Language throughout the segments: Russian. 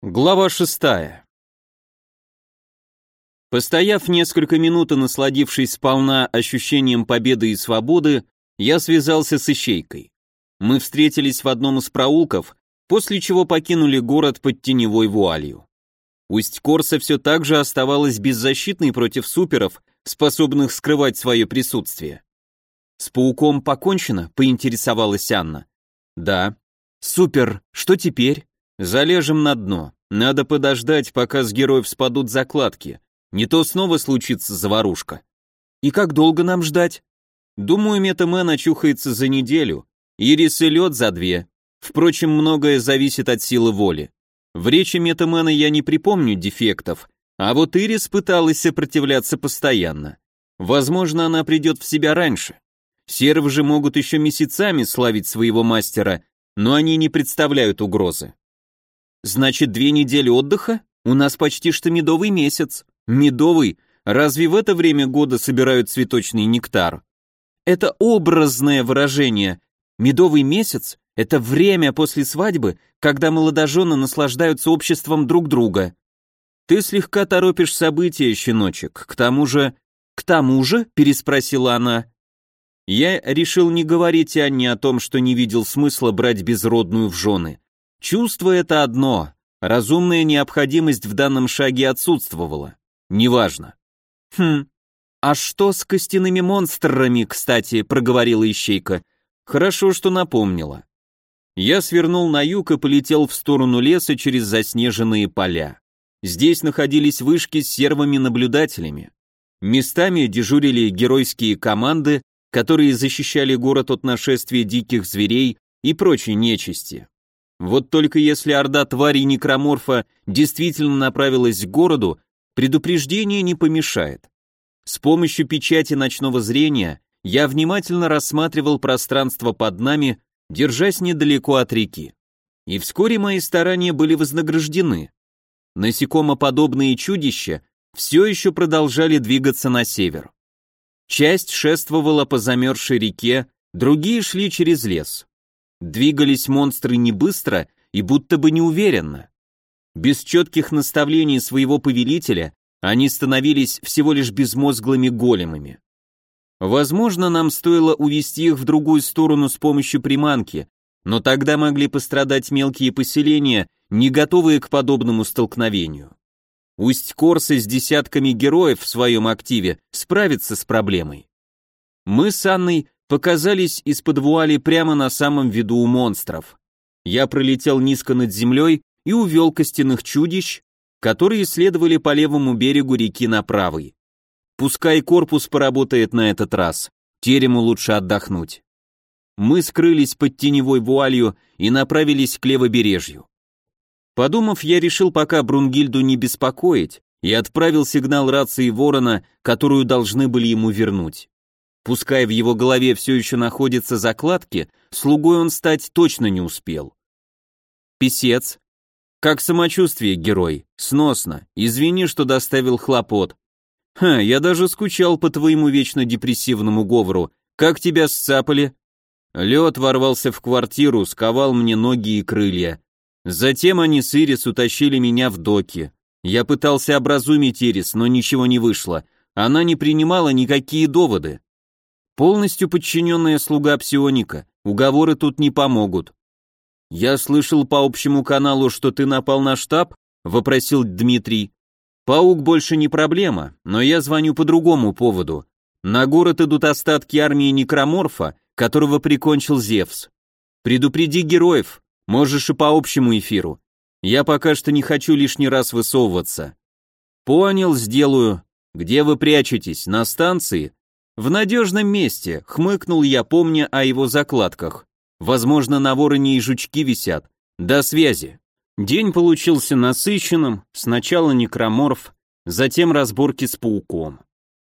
Глава шестая. Постояв несколько минут и насладившись сполна ощущением победы и свободы, я связался с ищейкой. Мы встретились в одном из проулков, после чего покинули город под теневой вуалью. Усть-Корса все так же оставалась беззащитной против суперов, способных скрывать свое присутствие. «С пауком покончено?» — поинтересовалась Анна. «Да». «Супер, что теперь?» Залежем на дно. Надо подождать, пока с героев спадут закладки. Не то снова случится заварушка. И как долго нам ждать? Думаю, метамен очухается за неделю. Ирис и лед за две. Впрочем, многое зависит от силы воли. В речи метамена я не припомню дефектов, а вот Ирис пыталась сопротивляться постоянно. Возможно, она придет в себя раньше. Сервы же могут еще месяцами славить своего мастера, но они не представляют угрозы. Значит, две недели отдыха? У нас почти что медовый месяц. Медовый? Разве в это время года собирают цветочный нектар? Это образное выражение. Медовый месяц – это время после свадьбы, когда молодожены наслаждаются обществом друг друга. Ты слегка торопишь события, щеночек. К тому же... К тому же, переспросила она. Я решил не говорить Анне о том, что не видел смысла брать безродную в жены. Чувство это одно, разумная необходимость в данном шаге отсутствовала. Неважно. Хм, а что с костяными монстрами, кстати, проговорила ищейка. Хорошо, что напомнила. Я свернул на юг и полетел в сторону леса через заснеженные поля. Здесь находились вышки с сервами-наблюдателями. Местами дежурили геройские команды, которые защищали город от нашествия диких зверей и прочей нечисти. Вот только если орда тварей некроморфа действительно направилась к городу, предупреждение не помешает. С помощью печати ночного зрения я внимательно рассматривал пространство под нами, держась недалеко от реки. И вскоре мои старания были вознаграждены. Насекомоподобные чудища все еще продолжали двигаться на север. Часть шествовала по замерзшей реке, другие шли через лес. Двигались монстры не быстро и будто бы неуверенно. Без четких наставлений своего повелителя они становились всего лишь безмозглыми големами. Возможно, нам стоило увести их в другую сторону с помощью приманки, но тогда могли пострадать мелкие поселения, не готовые к подобному столкновению. Усть Корсы с десятками героев в своем активе справится с проблемой. Мы с Анной показались из-под вуали прямо на самом виду у монстров. Я пролетел низко над землей и увел костяных чудищ, которые следовали по левому берегу реки на правый. Пускай корпус поработает на этот раз, терему лучше отдохнуть. Мы скрылись под теневой вуалью и направились к левобережью. Подумав, я решил пока Брунгильду не беспокоить и отправил сигнал рации Ворона, которую должны были ему вернуть. Пускай в его голове все еще находятся закладки, слугой он стать точно не успел. Песец. Как самочувствие, герой? Сносно. Извини, что доставил хлопот. Ха, я даже скучал по твоему вечно депрессивному говору. Как тебя сцапали? Лед ворвался в квартиру, сковал мне ноги и крылья. Затем они с Ирис утащили меня в доки. Я пытался образумить Ирис, но ничего не вышло. Она не принимала никакие доводы. Полностью подчиненная слуга псионика, уговоры тут не помогут. Я слышал по общему каналу, что ты напал на штаб, вопросил Дмитрий. Паук больше не проблема, но я звоню по другому поводу. На город идут остатки армии Некроморфа, которого прикончил Зевс. Предупреди героев, можешь и по общему эфиру. Я пока что не хочу лишний раз высовываться. Понял, сделаю. Где вы прячетесь? На станции? В надежном месте, хмыкнул я, помня о его закладках. Возможно, на вороне и жучки висят. До связи. День получился насыщенным, сначала некроморф, затем разборки с пауком.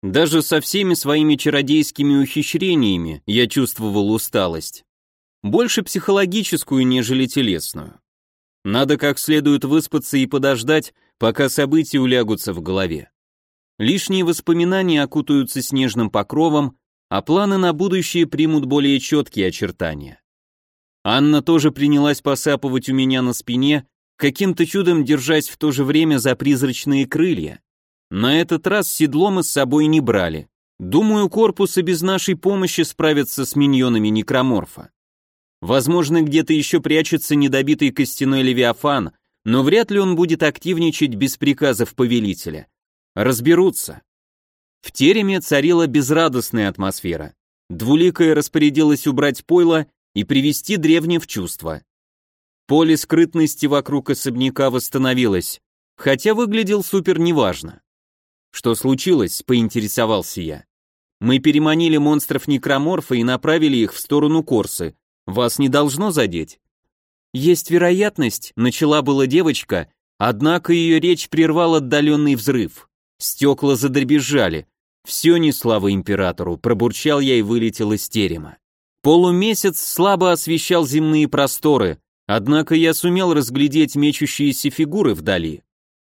Даже со всеми своими чародейскими ухищрениями я чувствовал усталость. Больше психологическую, нежели телесную. Надо как следует выспаться и подождать, пока события улягутся в голове. Лишние воспоминания окутаются снежным покровом, а планы на будущее примут более четкие очертания. Анна тоже принялась посапывать у меня на спине, каким-то чудом держась в то же время за призрачные крылья. На этот раз седло мы с собой не брали. Думаю, корпус и без нашей помощи справится с миньонами некроморфа. Возможно, где-то еще прячется недобитый костяной левиафан, но вряд ли он будет активничать без приказов повелителя. Разберутся. В тереме царила безрадостная атмосфера. Двуликая распорядилась убрать пойло и привести древне в чувство. Поле скрытности вокруг особняка восстановилось, хотя выглядел супер неважно. Что случилось, поинтересовался я. Мы переманили монстров некроморфа и направили их в сторону Корсы. Вас не должно задеть? Есть вероятность, начала была девочка, однако ее речь прервал отдаленный взрыв. Стекла задребезжали. Все не слава императору, пробурчал я и вылетел из терема. Полумесяц слабо освещал земные просторы, однако я сумел разглядеть мечущиеся фигуры вдали.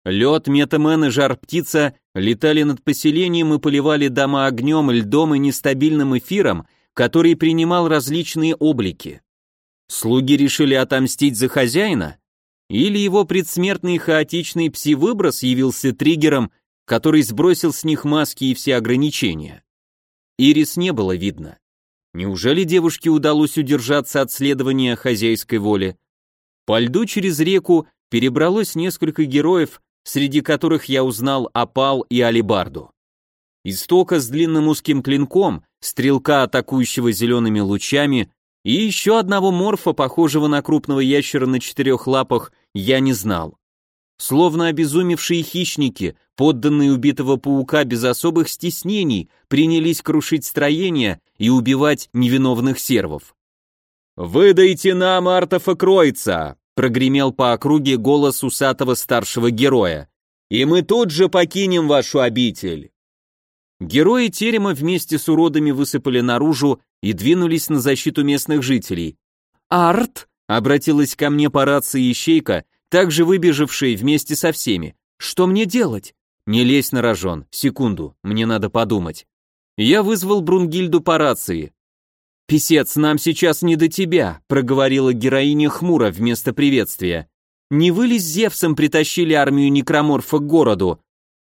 Лед, метамен и жар-птица летали над поселением и поливали дома огнем, льдом и нестабильным эфиром, который принимал различные облики. Слуги решили отомстить за хозяина? Или его предсмертный хаотичный пси-выброс явился триггером, который сбросил с них маски и все ограничения? Ирис не было видно. Неужели девушке удалось удержаться от следования хозяйской воли? По льду через реку перебралось несколько героев, среди которых я узнал опал и алибарду. Истока с длинным узким клинком, стрелка, атакующего зелеными лучами, и еще одного морфа, похожего на крупного ящера на четырех лапах, я не знал. Словно обезумевшие хищники, подданные убитого паука без особых стеснений, принялись крушить строения и убивать невиновных сервов. «Выдайте нам Артофа Кройца!» прогремел по округе голос усатого старшего героя. «И мы тут же покинем вашу обитель!» Герои терема вместе с уродами высыпали наружу и двинулись на защиту местных жителей. «Арт!» — обратилась ко мне по рации ищейка, также выбежавшая вместе со всеми. «Что мне делать?» «Не лезь на рожон. Секунду, мне надо подумать». Я вызвал Брунгильду по рации. «Песец, нам сейчас не до тебя», — проговорила героиня хмуро вместо приветствия. «Не вы ли с Зевсом притащили армию некроморфа к городу?»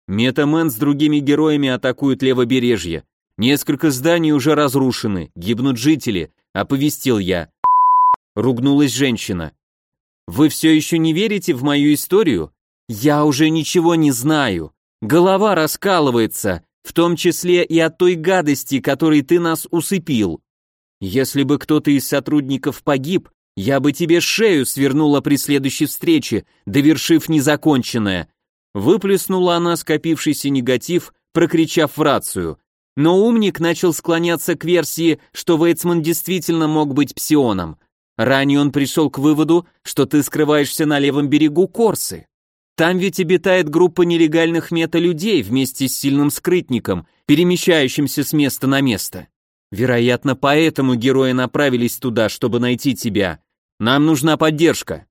Метамен с другими героями атакуют левобережье. Несколько зданий уже разрушены, гибнут жители, оповестил я. Ругнулась женщина. Вы все еще не верите в мою историю? Я уже ничего не знаю. Голова раскалывается, в том числе и от той гадости, которой ты нас усыпил. Если бы кто-то из сотрудников погиб, я бы тебе шею свернула при следующей встрече, довершив незаконченное. Выплеснула она скопившийся негатив, прокричав в рацию. Но умник начал склоняться к версии, что Вейцман действительно мог быть псионом. Ранее он пришел к выводу, что ты скрываешься на левом берегу Корсы. Там ведь обитает группа нелегальных мета-людей вместе с сильным скрытником, перемещающимся с места на место. Вероятно, поэтому герои направились туда, чтобы найти тебя. Нам нужна поддержка.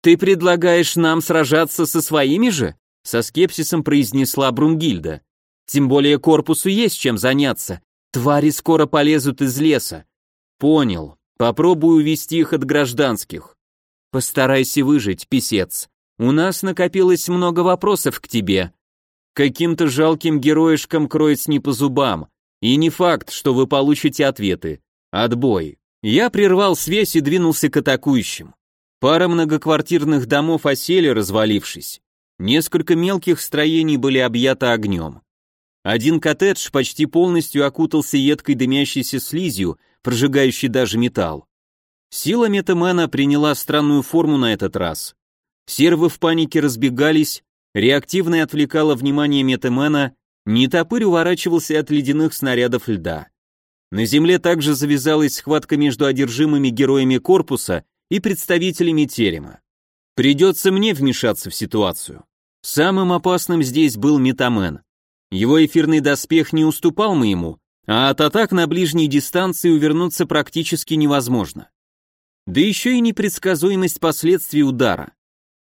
Ты предлагаешь нам сражаться со своими же? Со скепсисом произнесла Брунгильда. Тем более корпусу есть чем заняться. Твари скоро полезут из леса. Понял. Попробую увести их от гражданских. Постарайся выжить, писец. У нас накопилось много вопросов к тебе. Каким-то жалким героишкам кроется не по зубам. И не факт, что вы получите ответы. Отбой. Я прервал связь и двинулся к атакующим. Пара многоквартирных домов осели, развалившись. Несколько мелких строений были объяты огнем. Один коттедж почти полностью окутался едкой дымящейся слизью, прожигающей даже металл. Сила метамена приняла странную форму на этот раз. Сервы в панике разбегались, реактивное отвлекало внимание метамена, Нетопырь уворачивался от ледяных снарядов льда. На земле также завязалась схватка между одержимыми героями корпуса и представителями терема. Придется мне вмешаться в ситуацию. Самым опасным здесь был Метамен. Его эфирный доспех не уступал моему, а от атак на ближней дистанции увернуться практически невозможно. Да еще и непредсказуемость последствий удара.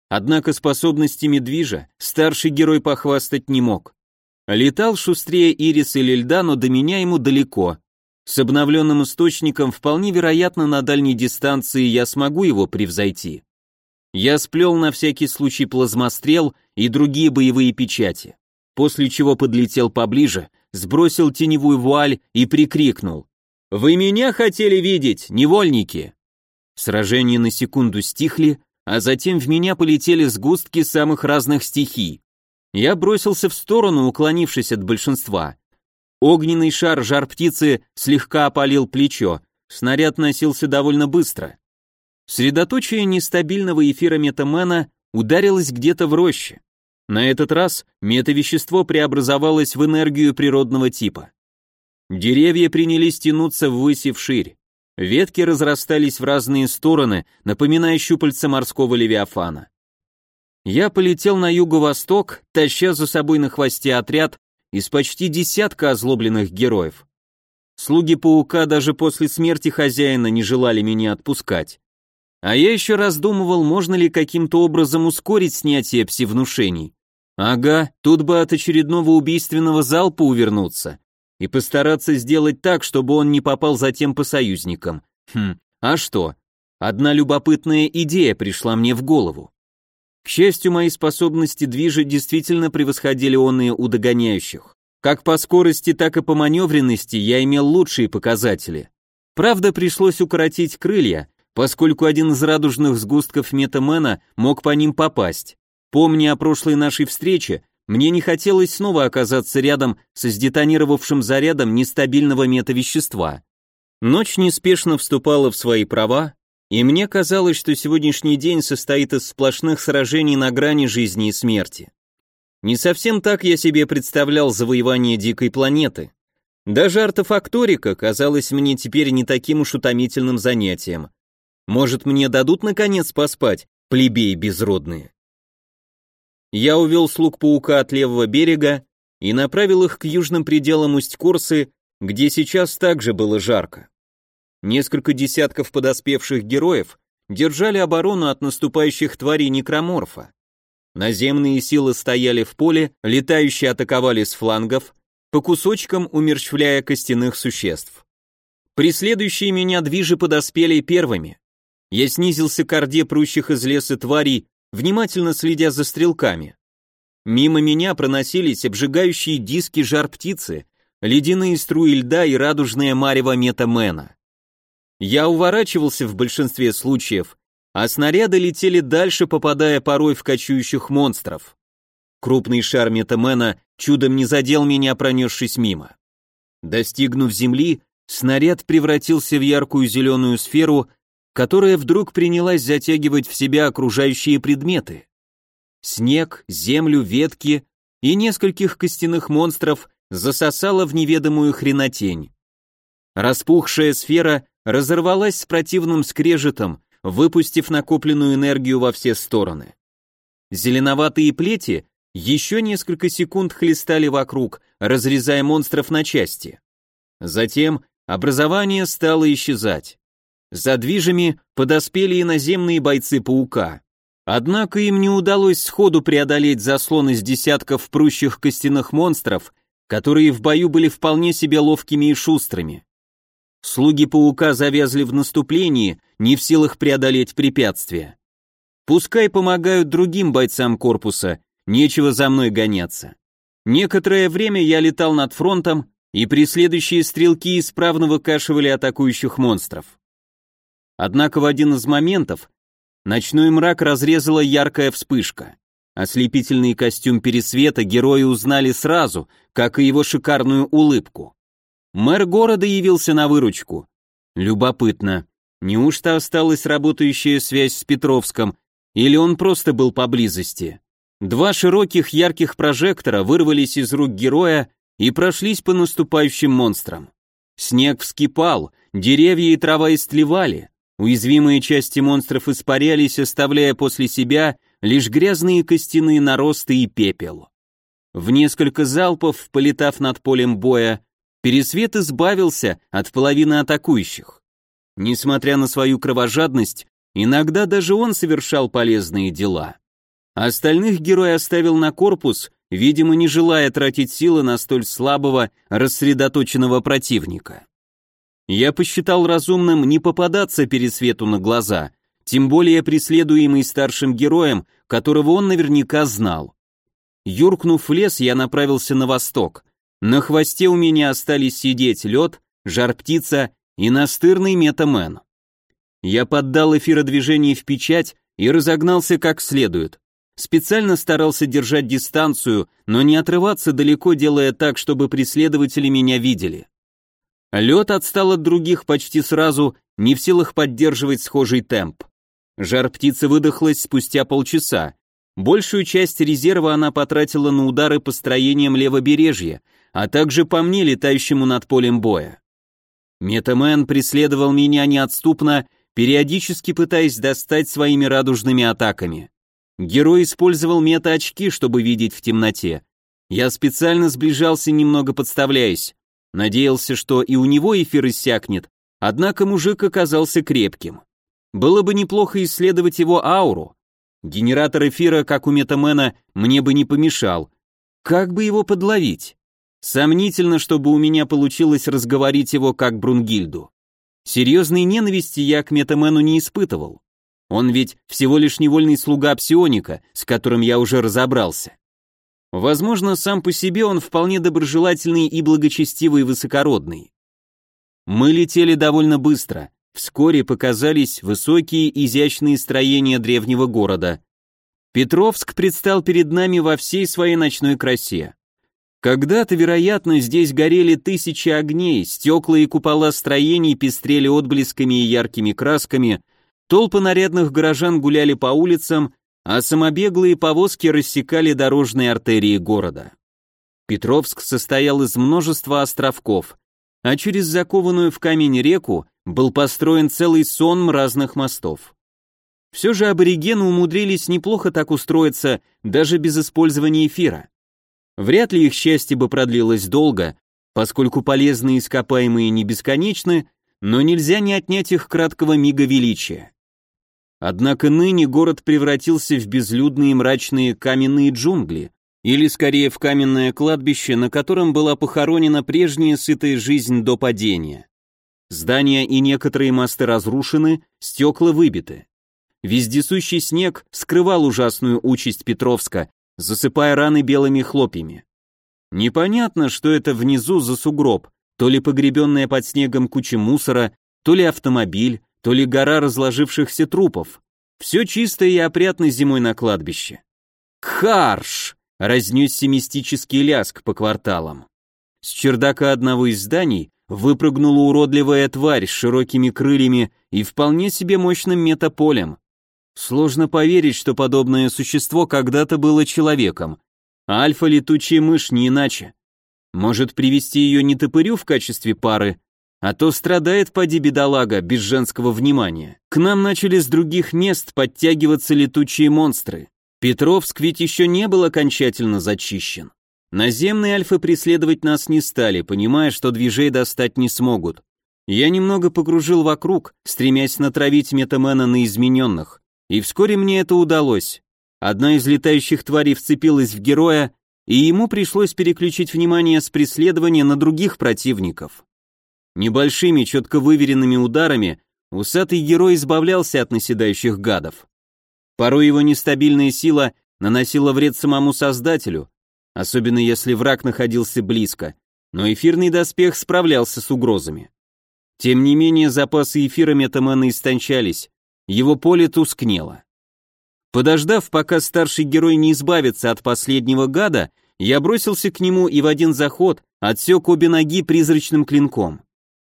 Однако способностями движа старший герой похвастать не мог. Летал шустрее Ирис или льда, но до меня ему далеко. С обновленным источником вполне вероятно на дальней дистанции я смогу его превзойти. Я сплел на всякий случай плазмострел и другие боевые печати, после чего подлетел поближе, сбросил теневую вуаль и прикрикнул. «Вы меня хотели видеть, невольники?» Сражения на секунду стихли, а затем в меня полетели сгустки самых разных стихий. Я бросился в сторону, уклонившись от большинства. Огненный шар жар птицы слегка опалил плечо, снаряд носился довольно быстро. Средоточие нестабильного эфира метамена ударилось где-то в роще. На этот раз метавещество преобразовалось в энергию природного типа. Деревья принялись тянуться ввысь и вширь. Ветки разрастались в разные стороны, напоминая щупальца морского левиафана. Я полетел на юго-восток, таща за собой на хвосте отряд из почти десятка озлобленных героев. Слуги паука даже после смерти хозяина не желали меня отпускать. А я еще раздумывал, можно ли каким-то образом ускорить снятие псевнушений. Ага, тут бы от очередного убийственного залпа увернуться и постараться сделать так, чтобы он не попал затем по союзникам. Хм, а что? Одна любопытная идея пришла мне в голову. К счастью, мои способности движа действительно превосходили онные у догоняющих. Как по скорости, так и по маневренности я имел лучшие показатели. Правда, пришлось укоротить крылья, поскольку один из радужных сгустков метамена мог по ним попасть. Помня о прошлой нашей встрече, мне не хотелось снова оказаться рядом со сдетонировавшим зарядом нестабильного метавещества. Ночь неспешно вступала в свои права, и мне казалось, что сегодняшний день состоит из сплошных сражений на грани жизни и смерти. Не совсем так я себе представлял завоевание дикой планеты. Даже артефакторика казалась мне теперь не таким уж утомительным занятием. Может, мне дадут наконец поспать, плебеи безродные? Я увел слуг паука от левого берега и направил их к южным пределам Усть-Корсы, где сейчас также было жарко. Несколько десятков подоспевших героев держали оборону от наступающих тварей некроморфа. Наземные силы стояли в поле, летающие атаковали с флангов, по кусочкам умерщвляя костяных существ. Преследующие меня движи подоспели первыми. Я снизился к орде прущих из леса тварей, внимательно следя за стрелками. Мимо меня проносились обжигающие диски жар-птицы, ледяные струи льда и радужная марево метамена. Я уворачивался в большинстве случаев, а снаряды летели дальше, попадая порой в кочующих монстров. Крупный шар метамена чудом не задел меня, пронесшись мимо. Достигнув земли, снаряд превратился в яркую зеленую сферу, которая вдруг принялась затягивать в себя окружающие предметы. Снег, землю, ветки и нескольких костяных монстров засосала в неведомую хренотень. Распухшая сфера разорвалась с противным скрежетом, выпустив накопленную энергию во все стороны. Зеленоватые плети еще несколько секунд хлестали вокруг, разрезая монстров на части. Затем образование стало исчезать. За движами подоспели и наземные бойцы паука. Однако им не удалось сходу преодолеть заслон из десятков прущих костяных монстров, которые в бою были вполне себе ловкими и шустрыми. Слуги паука завязли в наступлении, не в силах преодолеть препятствия. Пускай помогают другим бойцам корпуса, нечего за мной гоняться. Некоторое время я летал над фронтом, и преследующие стрелки исправно выкашивали атакующих монстров. Однако в один из моментов ночной мрак разрезала яркая вспышка. Ослепительный костюм пересвета герои узнали сразу, как и его шикарную улыбку. Мэр города явился на выручку. Любопытно, неужто осталась работающая связь с Петровском, или он просто был поблизости? Два широких ярких прожектора вырвались из рук героя и прошлись по наступающим монстрам. Снег вскипал, деревья и трава истлевали, Уязвимые части монстров испарялись, оставляя после себя лишь грязные костяные наросты и пепел. В несколько залпов, полетав над полем боя, Пересвет избавился от половины атакующих. Несмотря на свою кровожадность, иногда даже он совершал полезные дела. Остальных герой оставил на корпус, видимо, не желая тратить силы на столь слабого, рассредоточенного противника. Я посчитал разумным не попадаться перед свету на глаза, тем более преследуемый старшим героем, которого он наверняка знал. Юркнув в лес, я направился на восток. На хвосте у меня остались сидеть лед, жар-птица и настырный метамен. Я поддал эфиродвижение в печать и разогнался как следует. Специально старался держать дистанцию, но не отрываться далеко, делая так, чтобы преследователи меня видели. Лед отстал от других почти сразу, не в силах поддерживать схожий темп. Жар птицы выдохлась спустя полчаса. Большую часть резерва она потратила на удары по строениям левобережья, а также по мне, летающему над полем боя. Метамен преследовал меня неотступно, периодически пытаясь достать своими радужными атаками. Герой использовал мета-очки, чтобы видеть в темноте. Я специально сближался, немного подставляясь. Надеялся, что и у него эфир иссякнет, однако мужик оказался крепким. Было бы неплохо исследовать его ауру. Генератор эфира, как у Метамена, мне бы не помешал. Как бы его подловить? Сомнительно, чтобы у меня получилось разговорить его как Брунгильду. Серьезной ненависти я к Метамену не испытывал. Он ведь всего лишь невольный слуга псионика, с которым я уже разобрался. Возможно, сам по себе он вполне доброжелательный и благочестивый высокородный. Мы летели довольно быстро. Вскоре показались высокие изящные строения древнего города. Петровск предстал перед нами во всей своей ночной красе. Когда-то, вероятно, здесь горели тысячи огней, стекла и купола строений пестрели отблесками и яркими красками, Толпы нарядных горожан гуляли по улицам, а самобеглые повозки рассекали дорожные артерии города. Петровск состоял из множества островков, а через закованную в камень реку был построен целый сон разных мостов. Все же аборигены умудрились неплохо так устроиться, даже без использования эфира. Вряд ли их счастье бы продлилось долго, поскольку полезные ископаемые не бесконечны, но нельзя не отнять их краткого мига величия. Однако ныне город превратился в безлюдные мрачные каменные джунгли, или скорее в каменное кладбище, на котором была похоронена прежняя сытая жизнь до падения. Здания и некоторые мосты разрушены, стекла выбиты. Вездесущий снег скрывал ужасную участь Петровска, засыпая раны белыми хлопьями. Непонятно, что это внизу за сугроб, то ли погребенная под снегом куча мусора, то ли автомобиль, то ли гора разложившихся трупов. Все чисто и опрятно зимой на кладбище. Кхарш! Разнесся мистический ляск по кварталам. С чердака одного из зданий выпрыгнула уродливая тварь с широкими крыльями и вполне себе мощным метаполем. Сложно поверить, что подобное существо когда-то было человеком. Альфа-летучая мышь не иначе. Может привести ее не топырю в качестве пары, а то страдает поди бедолага без женского внимания. К нам начали с других мест подтягиваться летучие монстры. Петровск ведь еще не был окончательно зачищен. Наземные альфы преследовать нас не стали, понимая, что движей достать не смогут. Я немного покружил вокруг, стремясь натравить метамена на измененных. И вскоре мне это удалось. Одна из летающих тварей вцепилась в героя, и ему пришлось переключить внимание с преследования на других противников. Небольшими, четко выверенными ударами усатый герой избавлялся от наседающих гадов. Порой его нестабильная сила наносила вред самому создателю, особенно если враг находился близко, но эфирный доспех справлялся с угрозами. Тем не менее, запасы эфира метамена истончались, его поле тускнело. Подождав, пока старший герой не избавится от последнего гада, я бросился к нему и в один заход отсек обе ноги призрачным клинком.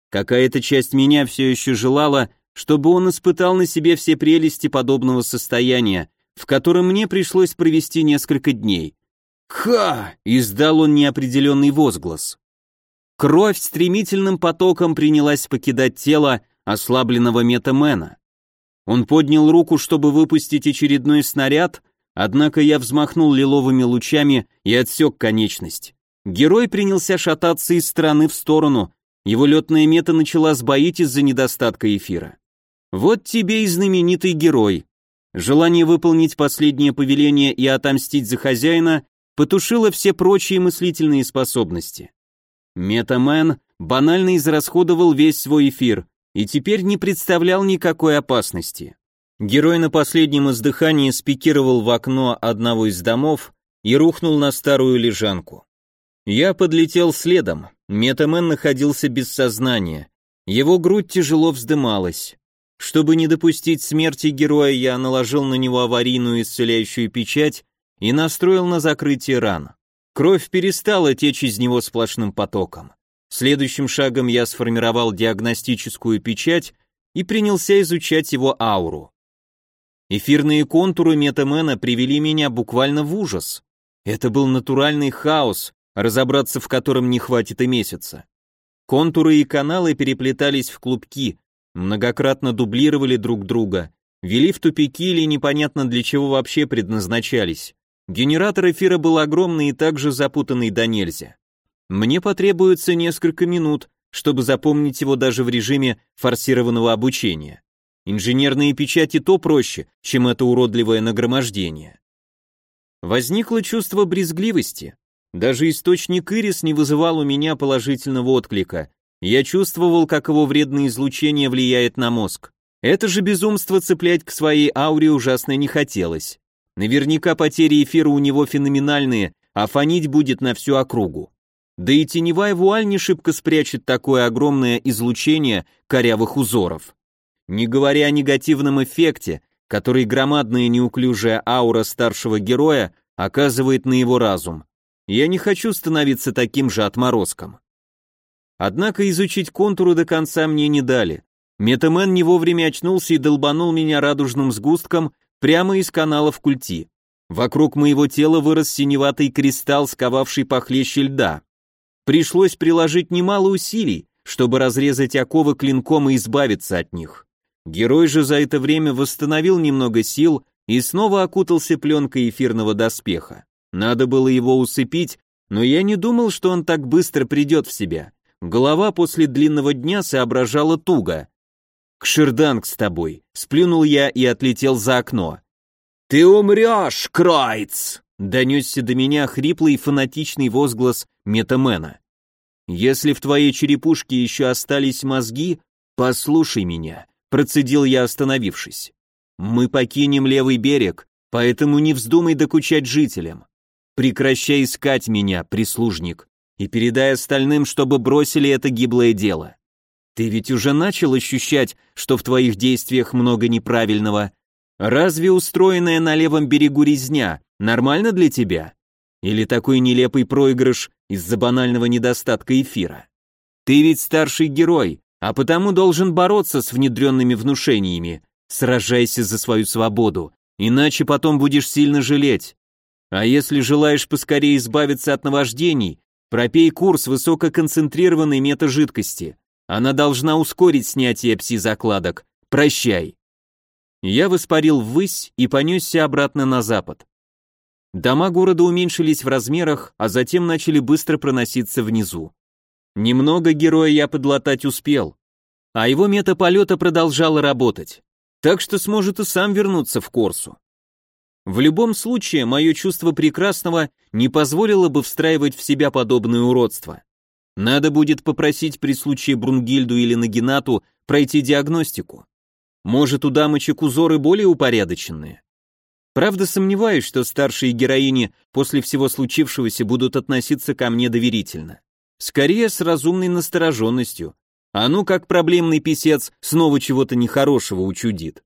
Какая-то часть меня все еще желала, чтобы он испытал на себе все прелести подобного состояния, в котором мне пришлось провести несколько дней. «Ха!» — издал он неопределенный возглас. Кровь стремительным потоком принялась покидать тело ослабленного метамена. Он поднял руку, чтобы выпустить очередной снаряд, однако я взмахнул лиловыми лучами и отсек конечность. Герой принялся шататься из стороны в сторону, его летная мета начала сбоить из-за недостатка эфира. Вот тебе и знаменитый герой. Желание выполнить последнее повеление и отомстить за хозяина потушило все прочие мыслительные способности. Метамен банально израсходовал весь свой эфир и теперь не представлял никакой опасности. Герой на последнем издыхании спикировал в окно одного из домов и рухнул на старую лежанку. Я подлетел следом, Метамен находился без сознания, его грудь тяжело вздымалась. Чтобы не допустить смерти героя, я наложил на него аварийную исцеляющую печать и настроил на закрытие ран. Кровь перестала течь из него сплошным потоком. Следующим шагом я сформировал диагностическую печать и принялся изучать его ауру. Эфирные контуры метамена привели меня буквально в ужас. Это был натуральный хаос, разобраться в котором не хватит и месяца. Контуры и каналы переплетались в клубки, многократно дублировали друг друга, вели в тупики или непонятно для чего вообще предназначались. Генератор эфира был огромный и также запутанный до нельзя. Мне потребуется несколько минут, чтобы запомнить его даже в режиме форсированного обучения. Инженерные печати то проще, чем это уродливое нагромождение. Возникло чувство брезгливости. Даже источник Ирис не вызывал у меня положительного отклика. Я чувствовал, как его вредное излучение влияет на мозг. Это же безумство цеплять к своей ауре ужасно не хотелось. Наверняка потери эфира у него феноменальные, а фонить будет на всю округу. Да и теневая вуаль не шибко спрячет такое огромное излучение корявых узоров. Не говоря о негативном эффекте, который громадная неуклюжая аура старшего героя оказывает на его разум. Я не хочу становиться таким же отморозком. Однако изучить контуры до конца мне не дали. Метамен не вовремя очнулся и долбанул меня радужным сгустком прямо из каналов культи. Вокруг моего тела вырос синеватый кристалл, сковавший похлеще льда. Пришлось приложить немало усилий, чтобы разрезать оковы клинком и избавиться от них. Герой же за это время восстановил немного сил и снова окутался пленкой эфирного доспеха. Надо было его усыпить, но я не думал, что он так быстро придет в себя. Голова после длинного дня соображала туго. «Кширданг с тобой», — сплюнул я и отлетел за окно. «Ты умрешь, Кройц!» — донесся до меня хриплый фанатичный возглас Метамена. «Если в твоей черепушке еще остались мозги, послушай меня», процедил я, остановившись. Мы покинем левый берег, поэтому не вздумай докучать жителям. Прекращай искать меня, прислужник, и передай остальным, чтобы бросили это гиблое дело. Ты ведь уже начал ощущать, что в твоих действиях много неправильного. Разве устроенная на левом берегу резня нормально для тебя? Или такой нелепый проигрыш из-за банального недостатка эфира? Ты ведь старший герой, а потому должен бороться с внедренными внушениями. Сражайся за свою свободу, иначе потом будешь сильно жалеть. А если желаешь поскорее избавиться от наваждений, пропей курс высококонцентрированной метажидкости. Она должна ускорить снятие пси-закладок. Прощай. Я воспарил ввысь и понесся обратно на запад. Дома города уменьшились в размерах, а затем начали быстро проноситься внизу. Немного героя я подлатать успел, а его метаполета продолжала работать, так что сможет и сам вернуться в Корсу. В любом случае, мое чувство прекрасного не позволило бы встраивать в себя подобное уродство. Надо будет попросить при случае Брунгильду или Нагинату пройти диагностику. Может, у дамочек узоры более упорядоченные. Правда, сомневаюсь, что старшие героини после всего случившегося будут относиться ко мне доверительно. Скорее с разумной настороженностью. А ну как проблемный писец снова чего-то нехорошего учудит.